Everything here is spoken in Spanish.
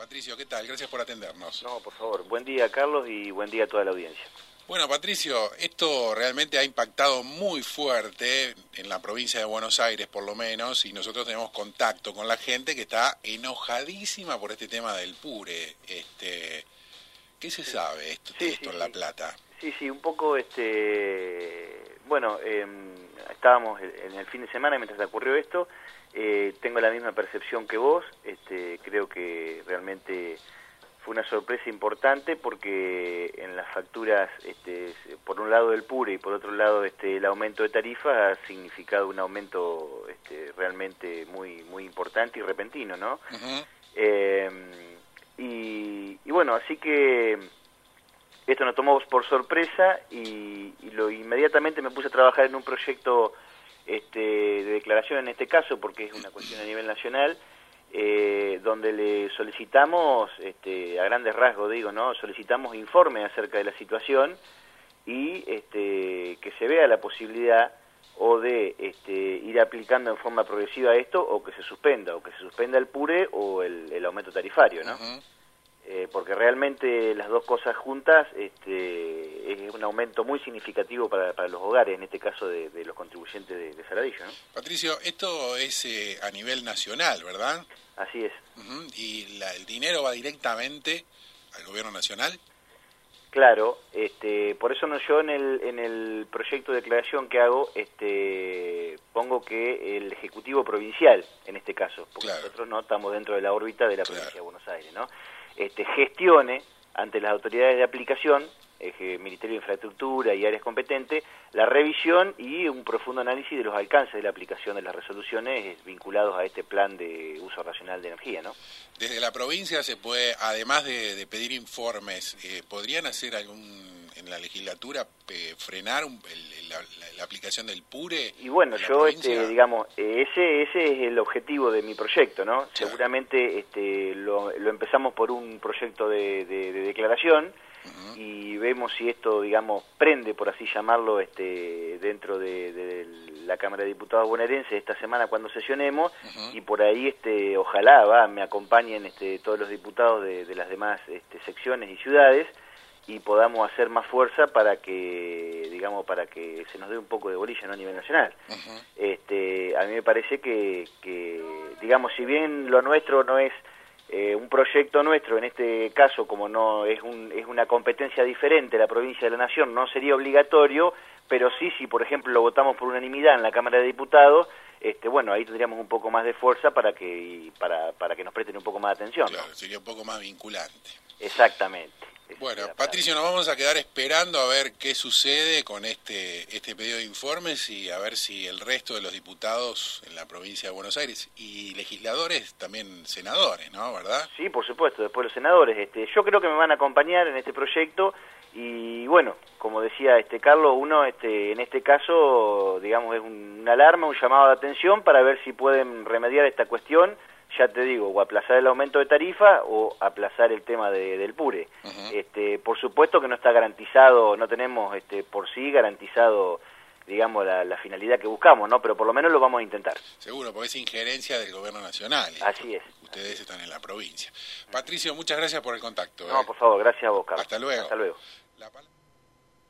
Patricio, ¿qué tal? Gracias por atendernos. No, por favor. Buen día, Carlos, y buen día a toda la audiencia. Bueno, Patricio, esto realmente ha impactado muy fuerte en la provincia de Buenos Aires, por lo menos, y nosotros tenemos contacto con la gente que está enojadísima por este tema del PURE. Este, ¿Qué se sabe esto, de esto en La Plata? Sí, sí, un poco, este, bueno, em, estábamos en el fin de semana mientras ocurrió esto, eh, tengo la misma percepción que vos, este, creo que realmente fue una sorpresa importante porque en las facturas, este, por un lado el PURE y por otro lado este, el aumento de tarifa ha significado un aumento este, realmente muy muy importante y repentino, ¿no? Em, y, bueno, así que esto nos tomó por sorpresa y, y, lo inmediatamente me puse a trabajar en un proyecto este, de declaración en este caso, porque es una cuestión a nivel nacional, eh, donde le solicitamos, este, a grandes rasgos digo, ¿no? solicitamos informe acerca de la situación y este, que se vea la posibilidad o de este, ir aplicando en forma progresiva esto o que se suspenda, o que se suspenda el PURE o el, aumento tarifario, ¿no? Eh, porque realmente las dos cosas juntas este, es un aumento muy significativo para, los hogares, en este caso de, los contribuyentes de, de Saladillo. ¿no? Patricio, esto es eh, a nivel nacional, ¿verdad? Así es. ¿Y el dinero va directamente al gobierno nacional? Claro, este, por eso no yo en el, en el proyecto de declaración que hago este, pongo que el Ejecutivo Provincial, en este caso, porque nosotros no estamos dentro de la órbita de la provincia de Buenos Aires, ¿no? Este, gestione ante las autoridades de aplicación, eje, Ministerio de Infraestructura y áreas competentes, la revisión y un profundo análisis de los alcances de la aplicación de las resoluciones vinculados a este plan de uso racional de energía, ¿no? Desde la provincia se puede, además de, pedir informes, eh, ¿podrían hacer algún en la legislatura frenar la, aplicación del PURE? Y bueno, yo, este, digamos, ese, ese es el objetivo de mi proyecto, ¿no? Seguramente este, lo, empezamos por un proyecto de, declaración y vemos si esto, digamos, prende, por así llamarlo, este, dentro de, la Cámara de Diputados bonaerense esta semana cuando sesionemos y por ahí, este, ojalá, va, me acompañen este, todos los diputados de, de las demás este, secciones y ciudades y podamos hacer más fuerza para que digamos para que se nos dé un poco de bolilla ¿no? a nivel nacional. Este a mí me parece que, que digamos si bien lo nuestro no es eh, un proyecto nuestro en este caso como no es un, es una competencia diferente la provincia de la nación no sería obligatorio pero sí si por ejemplo lo votamos por unanimidad en la cámara de diputados este bueno ahí tendríamos un poco más de fuerza para que para, para que nos presten un poco más de atención claro sería un poco más vinculante. Exactamente bueno, Patricio, nos vamos a quedar esperando a ver qué sucede con este, este pedido de informes y a ver si el resto de los diputados en la provincia de Buenos Aires y legisladores, también senadores, ¿no? ¿Verdad? Sí, por supuesto, después los senadores. Este, yo creo que me van a acompañar en este proyecto y bueno, como decía este Carlos, uno este, en este caso, digamos, es una alarma, un llamado de atención para ver si pueden remediar esta cuestión ya te digo, o aplazar el aumento de tarifa o aplazar el tema del PURE. este, por supuesto que no está garantizado, no tenemos este, por sí garantizado digamos, la, finalidad que buscamos, ¿no? Pero por lo menos lo vamos a intentar. Seguro, porque es injerencia del gobierno nacional. Así es. Ustedes están en la provincia. Patricio, muchas gracias por el contacto. No, ¿eh? por favor, gracias a vos, Carlos. Hasta luego. Hasta luego.